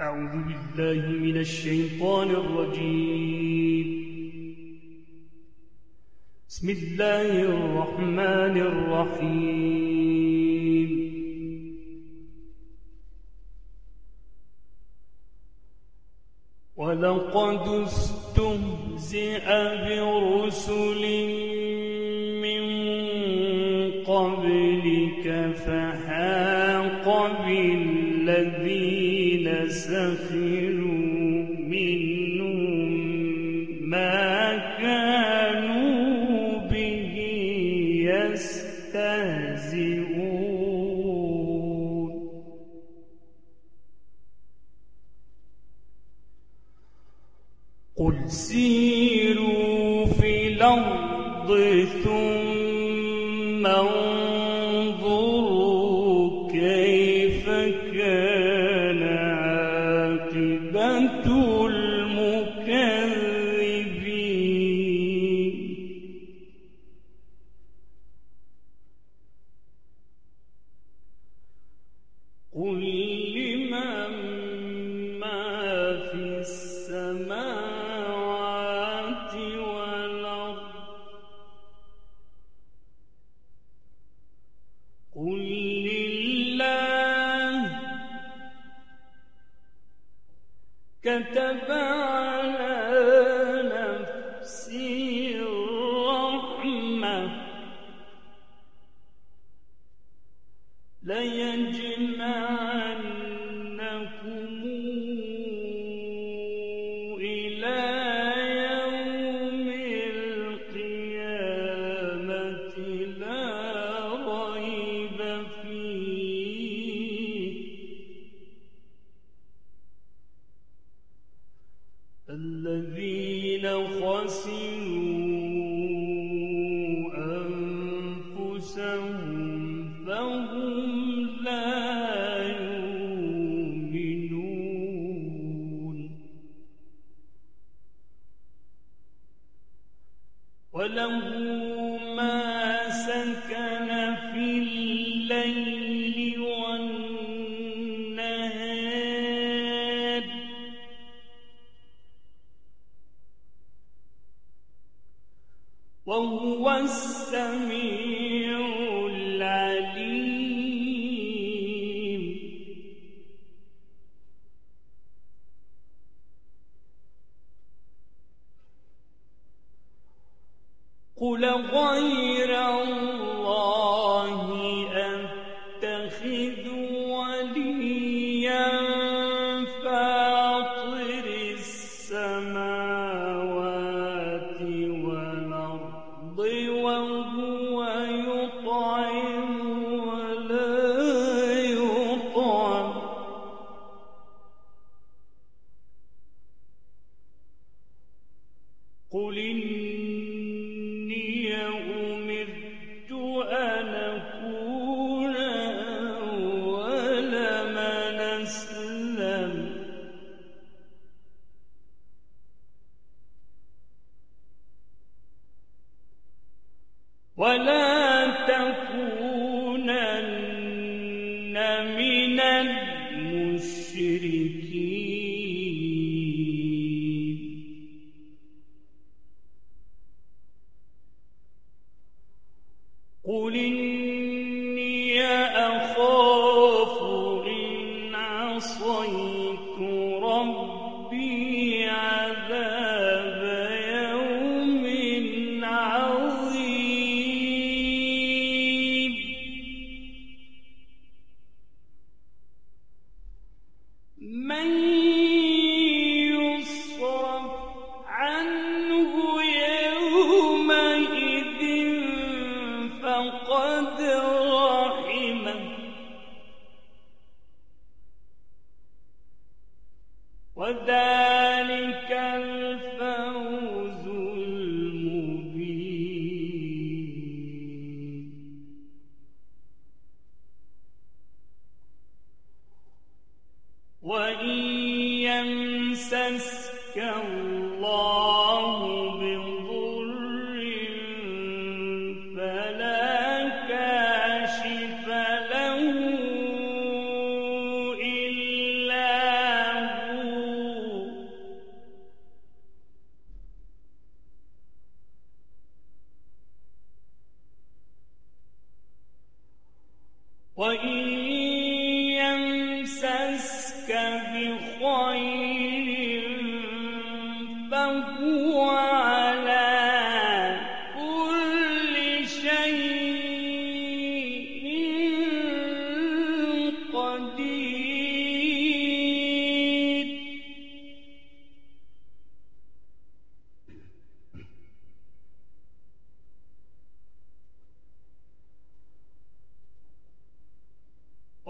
أعوذ بالله من الشيطان الرجيم. بسم الله الرحمن الرحيم. ولقد استهزئ برسل قل سيروا في الأرض ثم الليل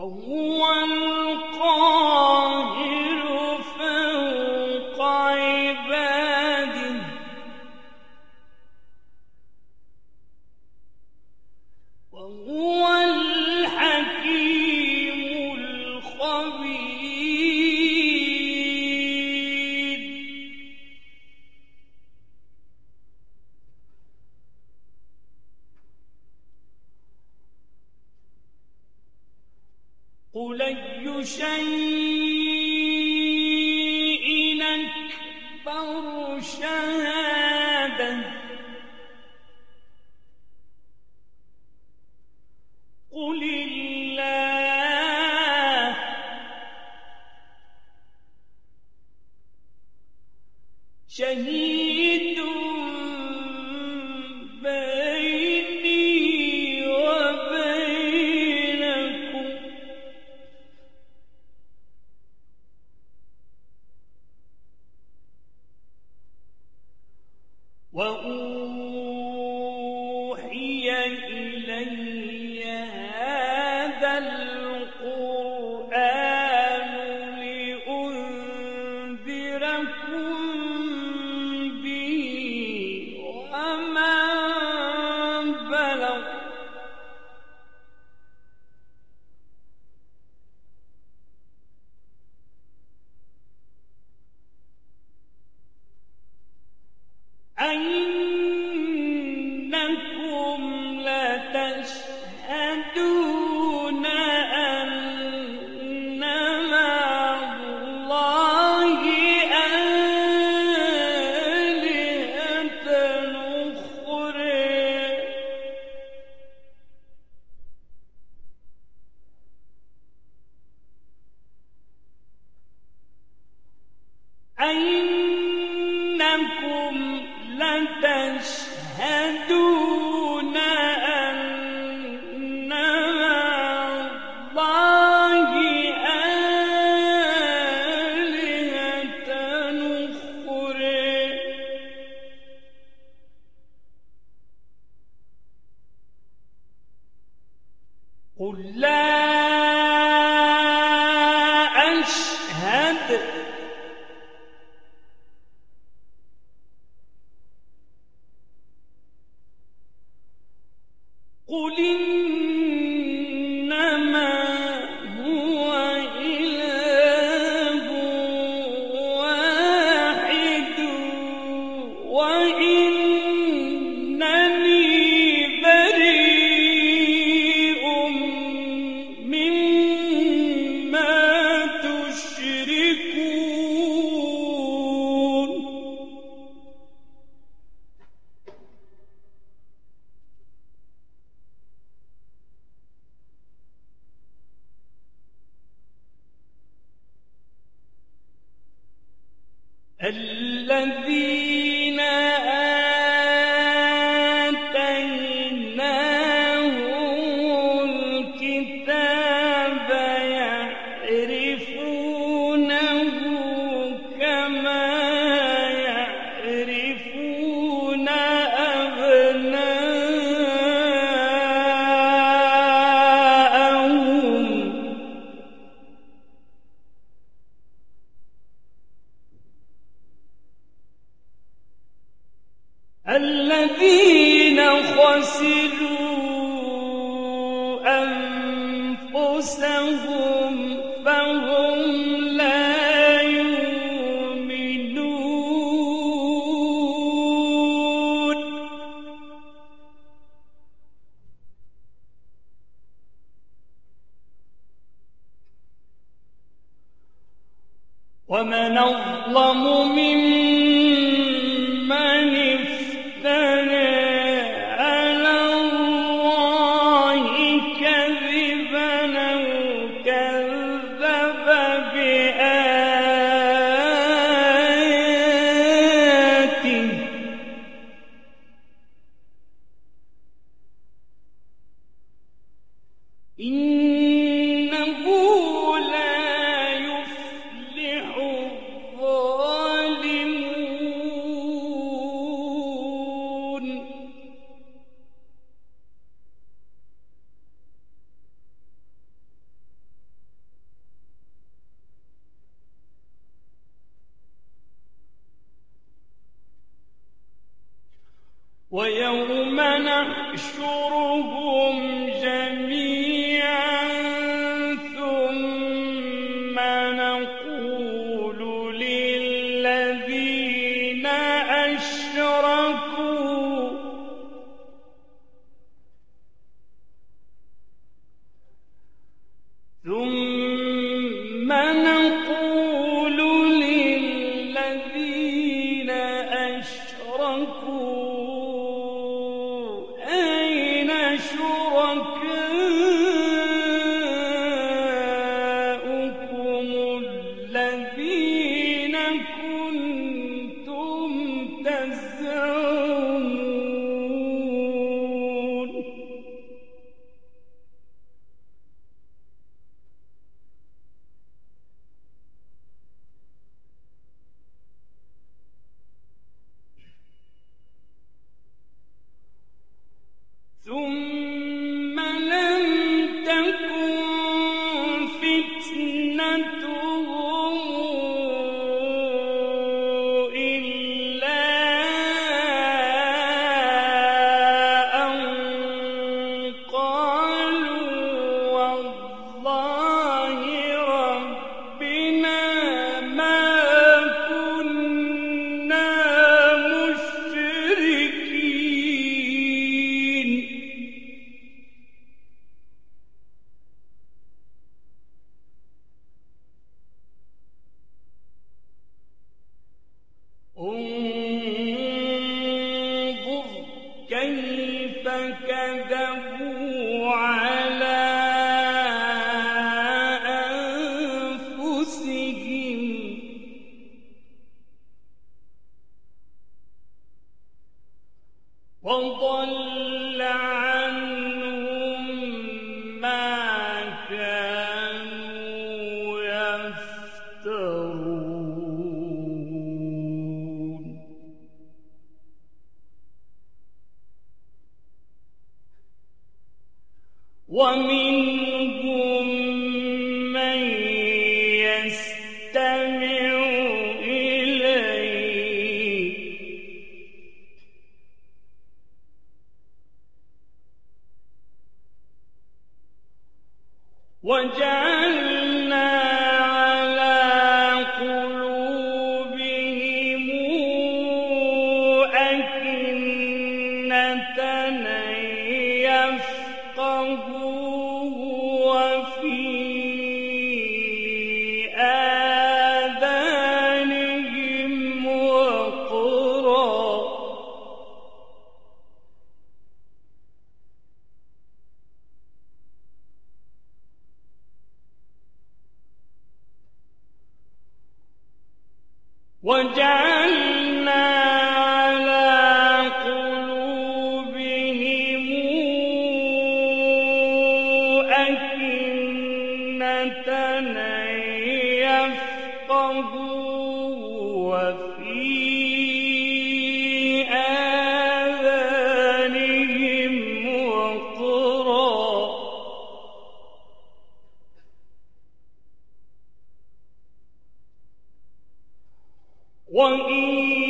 وهو شهيد الذين One day. 问。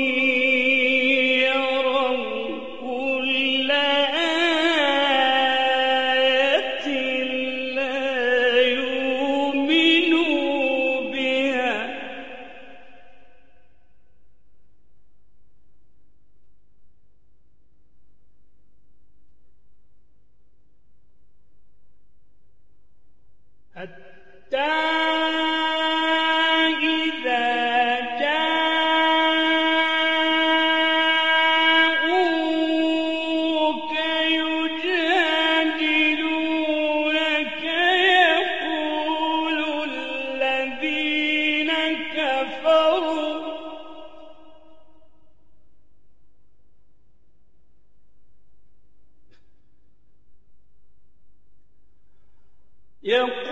يقول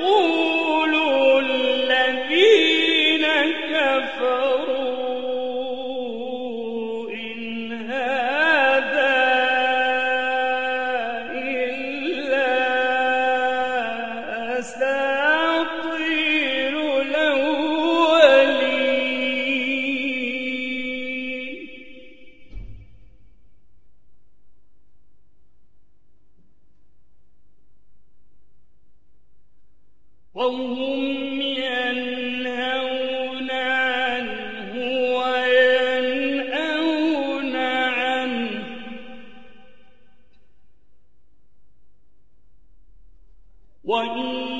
وإن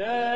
لا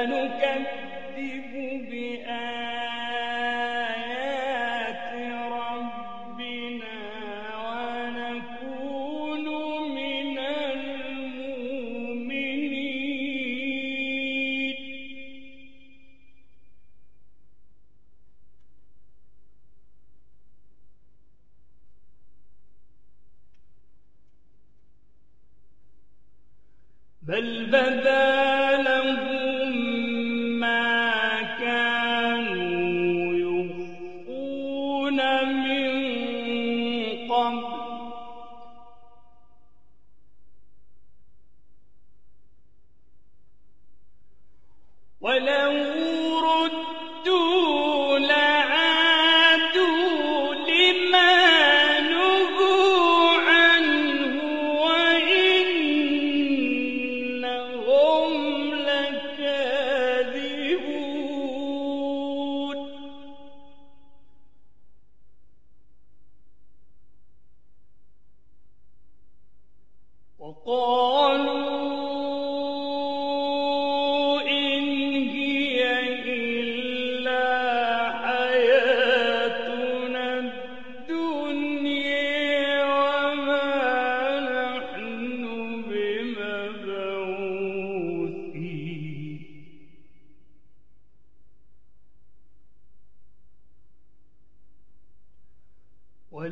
ولو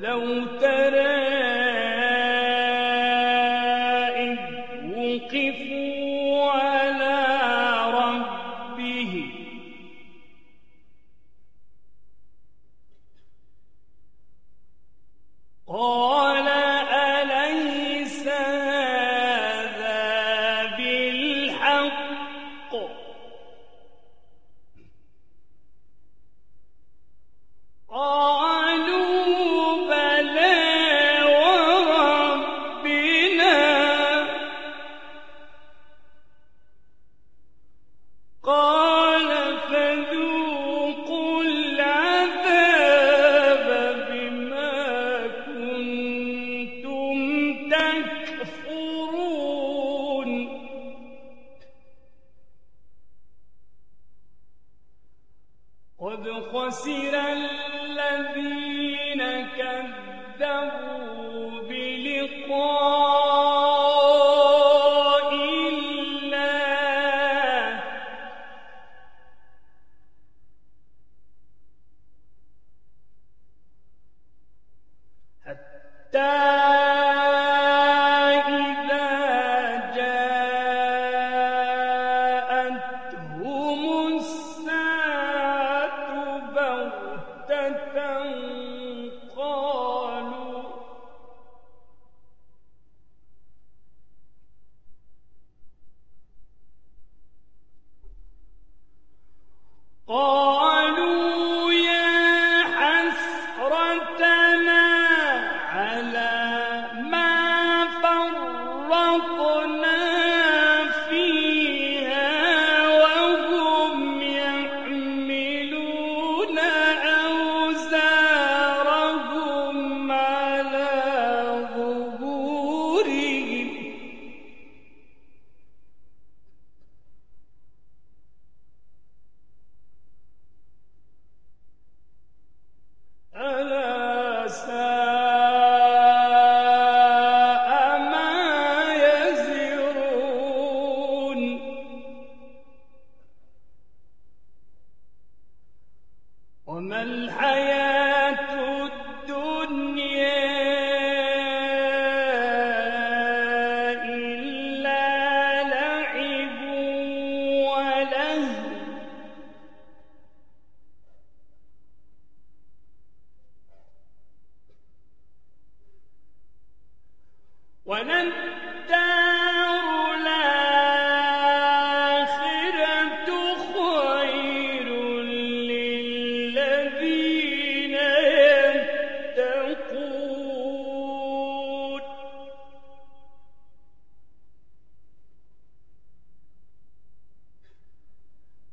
ولو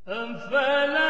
أفلا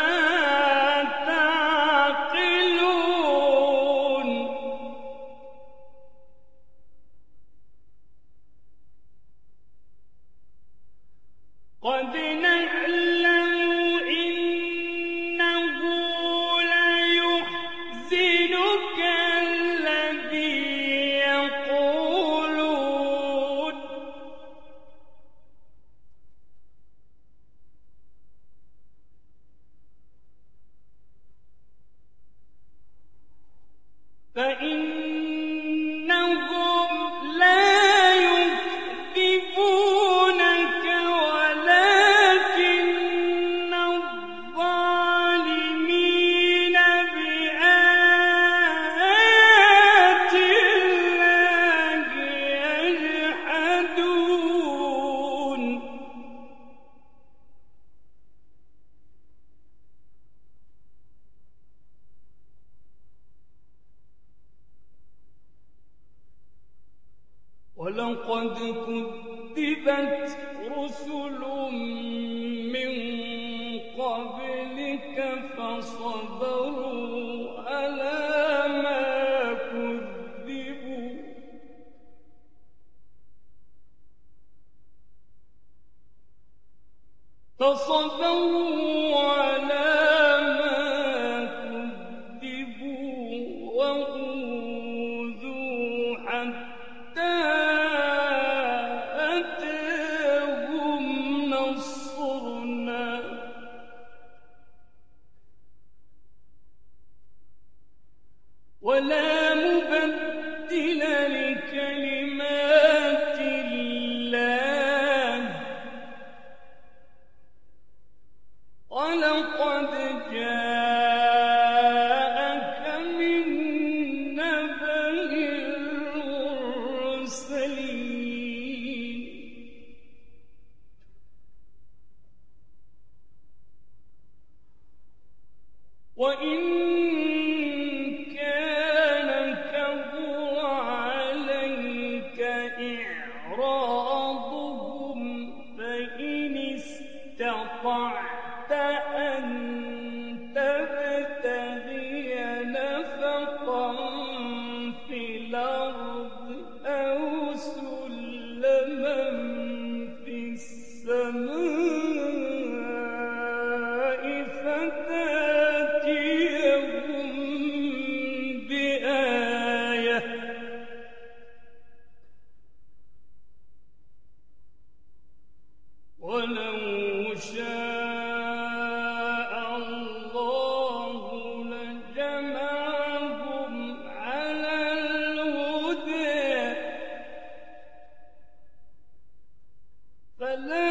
The